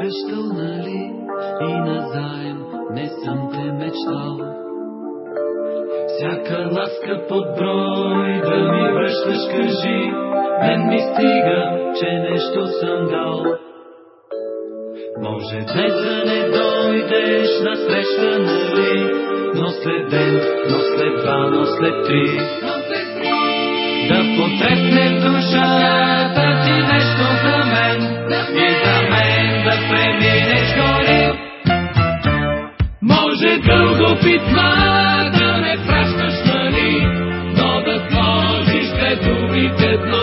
кръщал, нали? И назаем не съм те мечтал. Всяка ласка под брой да ми връщаш, кажи, мен ми стига, че нещо съм дал. Може днес да не дойдеш на среща, нали? Но след ден, но след два, но след три. Да потресне душата ти нещо за мен. Да и за мен. до питма да ме пращаш, нали? Но да сложиш пред думите дно.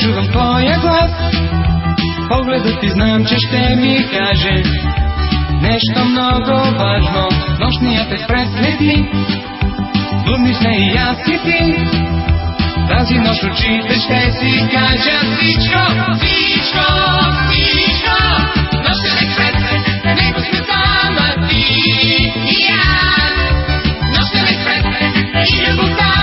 чувам твоя глас. Погледът ти знам, че ще ми каже нещо много важно. Нощният експрес лети, будни сме и аз и ти. Тази нощ очите ще си кажа всичко, всичко, всичко. Нощният експрес, него сме само ти и аз. Нощният експрес и любовта.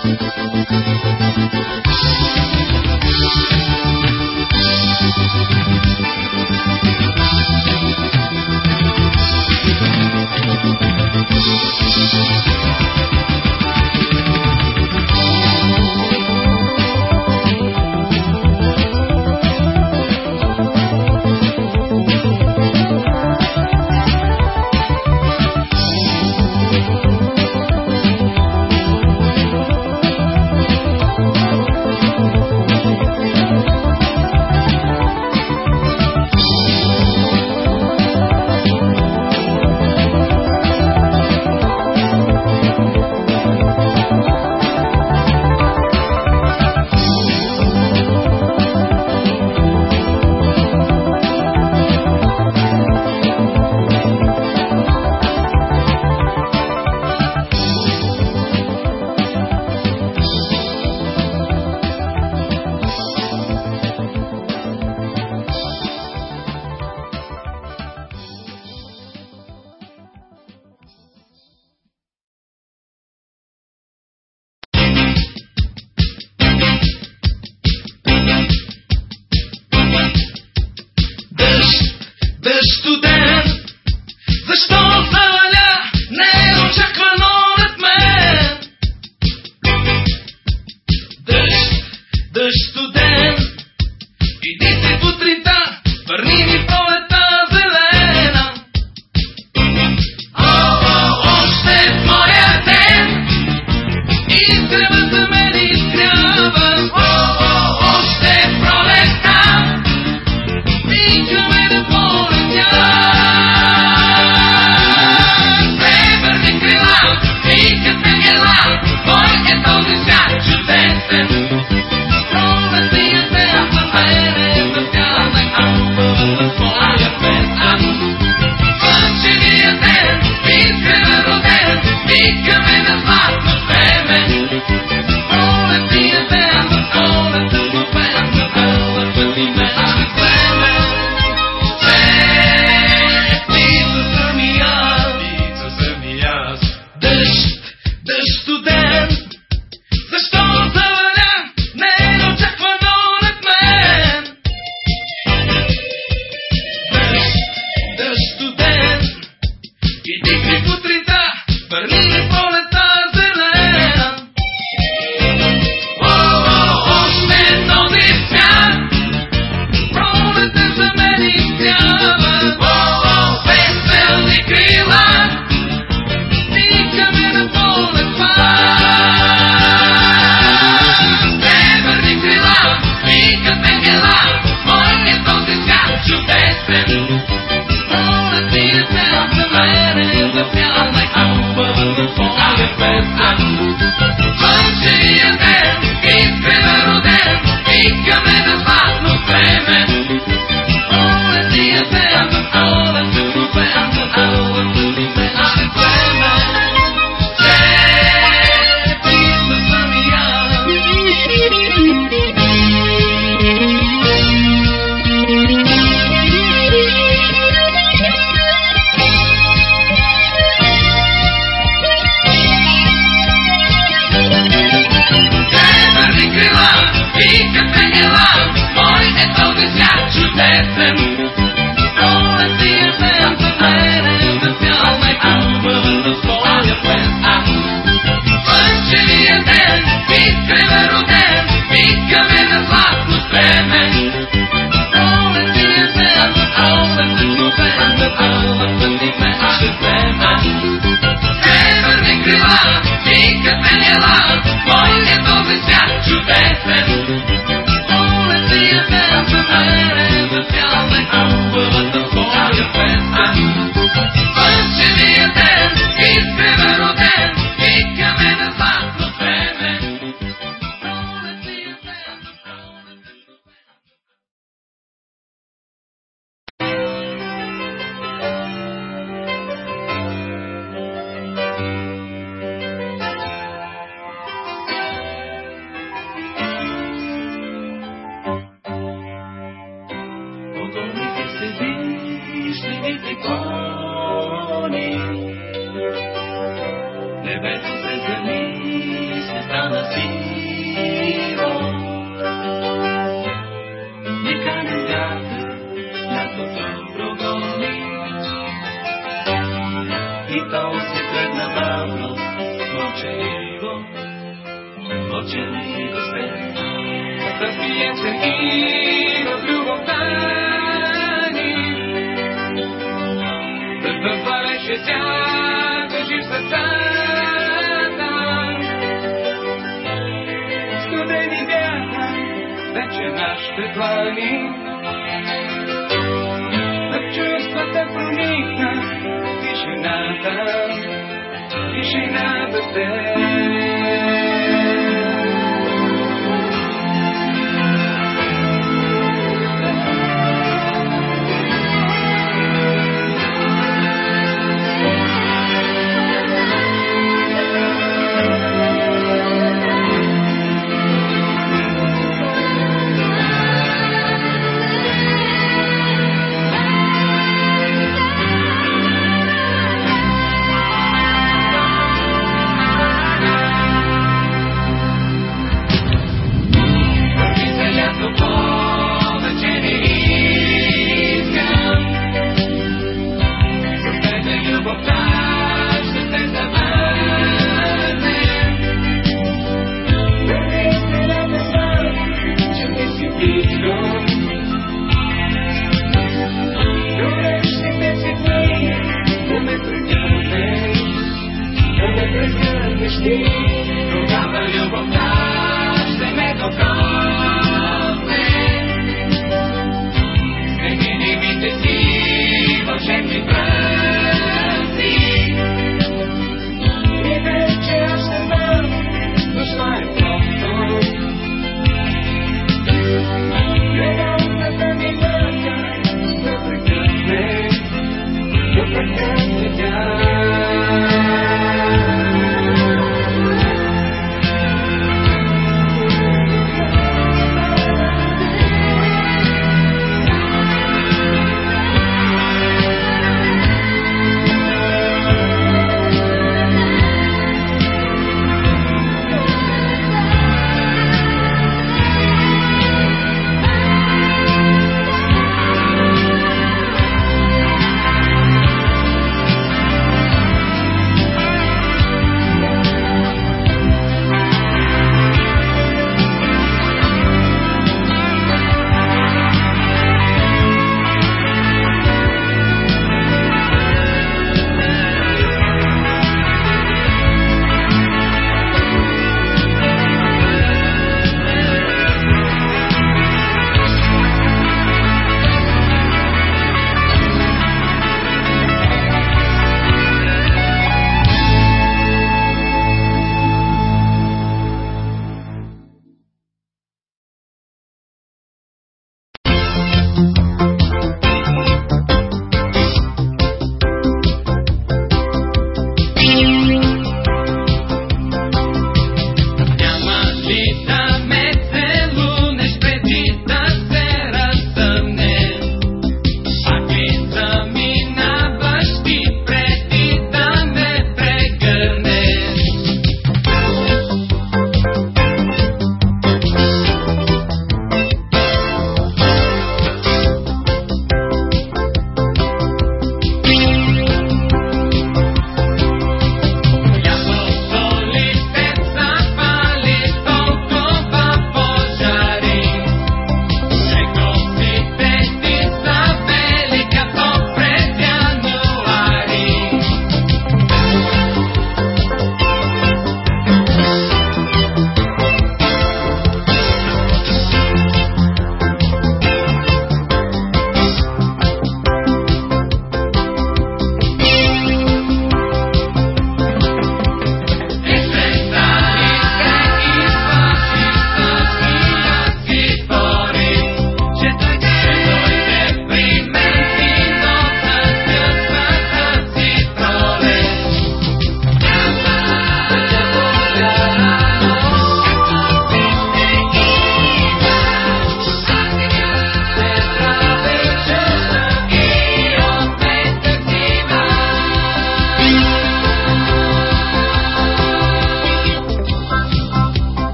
Thank you.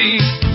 Ти.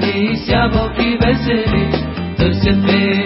светли, с ябълки весели, търсят ме.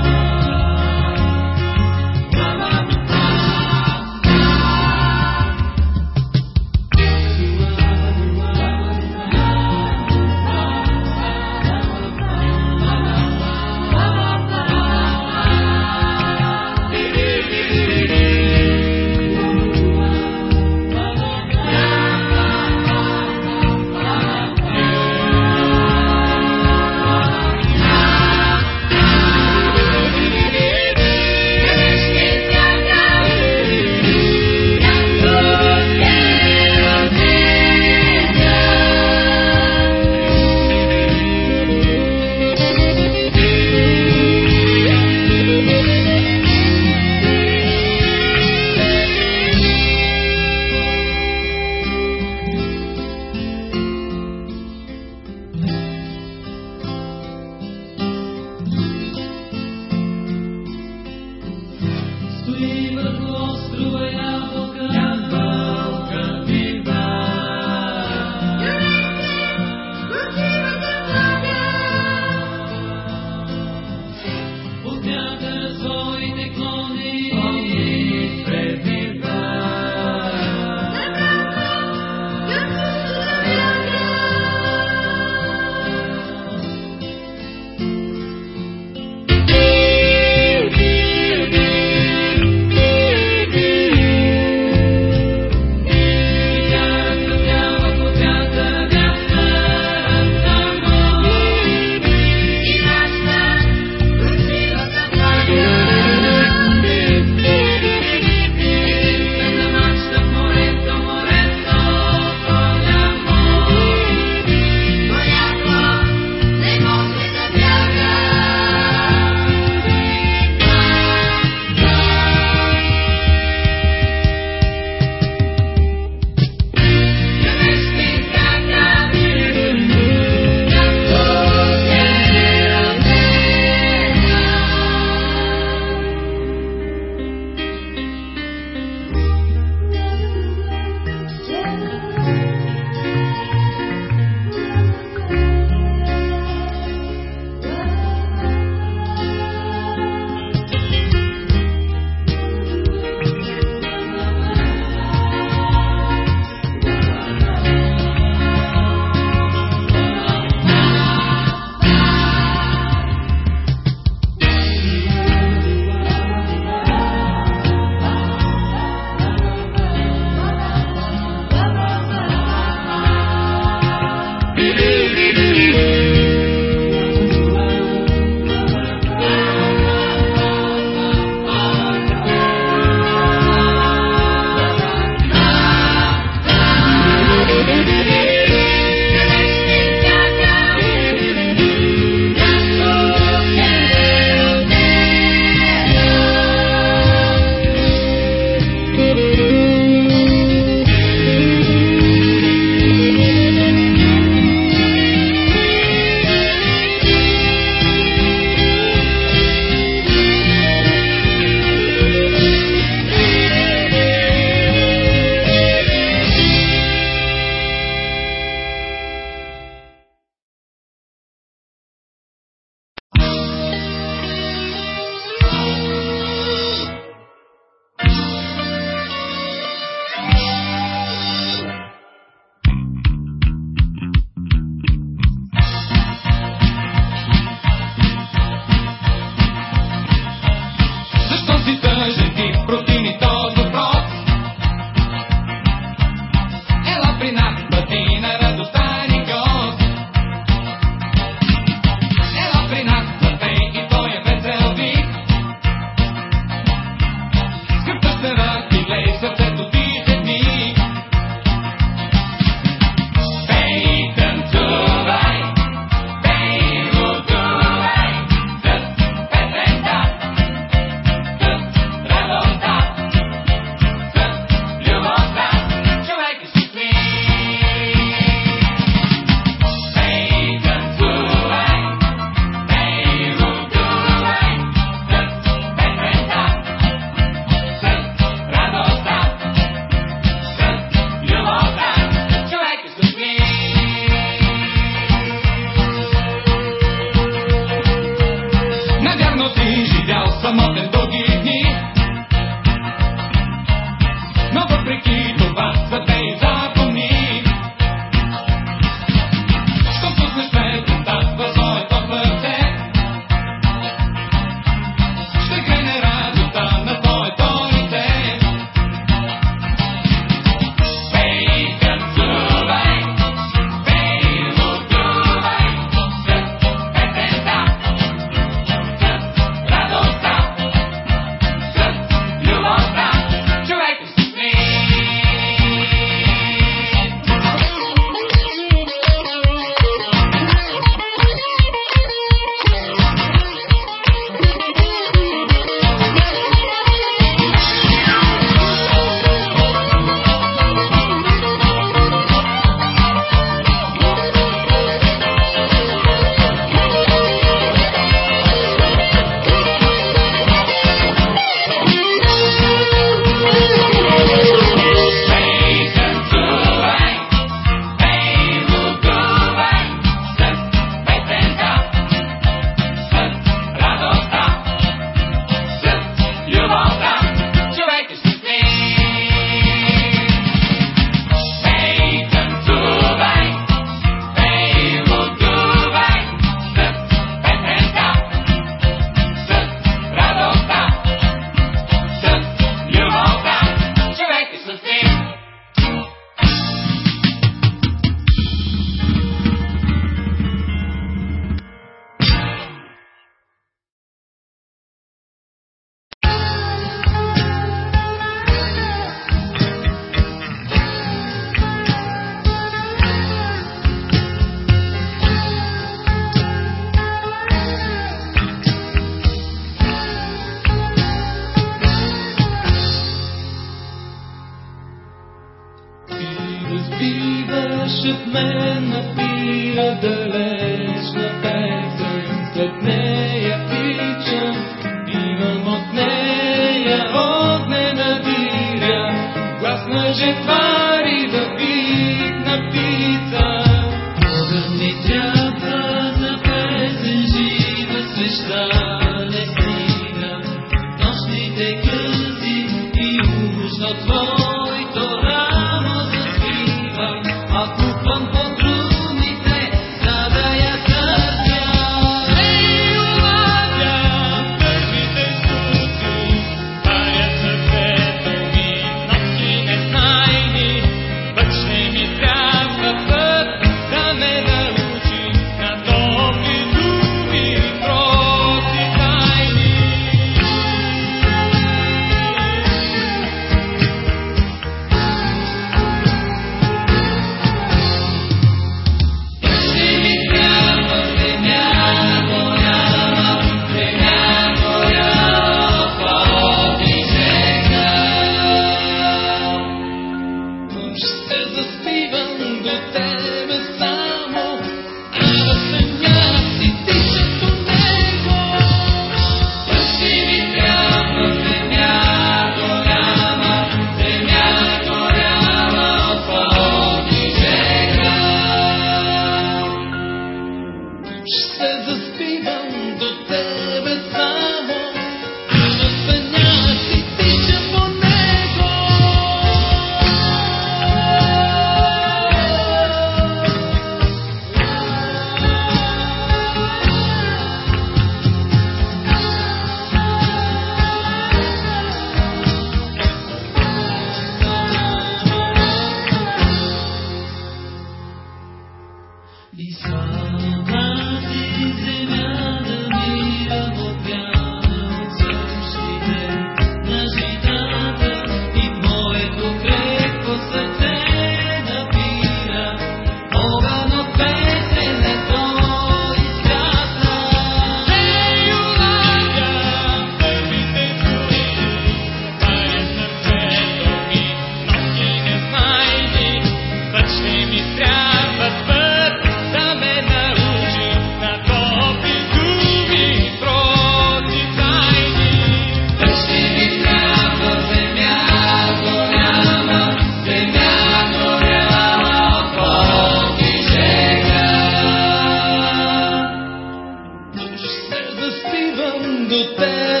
the Stephen, the